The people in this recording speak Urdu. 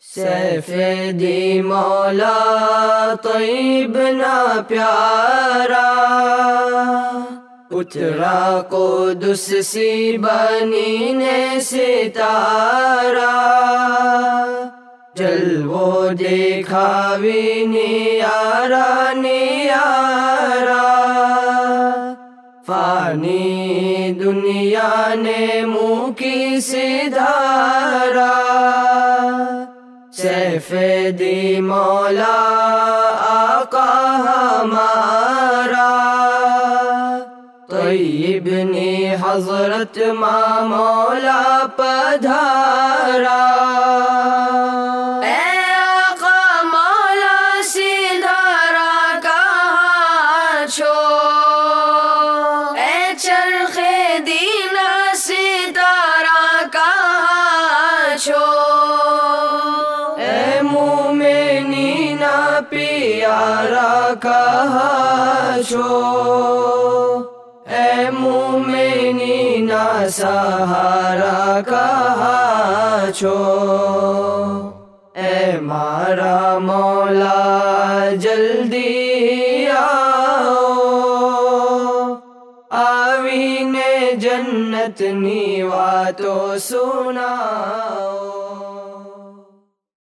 سیف دی مولا طیب نا پیارا۔ اترا کو دس سی بنی نے ستارا۔ جل وہ دیکھا بھی نیارا نیارا۔ فانی دنیا نے منہ کی سدھارا۔ دی مولا، آقا ہمارا۔ طیب نے حضرت ماں مولا پدھارا۔ اے آقا مولا سدھارا کہاں چھو اے چرخ دینا ستارہ کہاں چھو پیارا کہاں چھو اے مومنینا سہارا کہاں چھو اے مارا مولا جلدی آؤ۔ آوین جنت نیوا تو سناؤ۔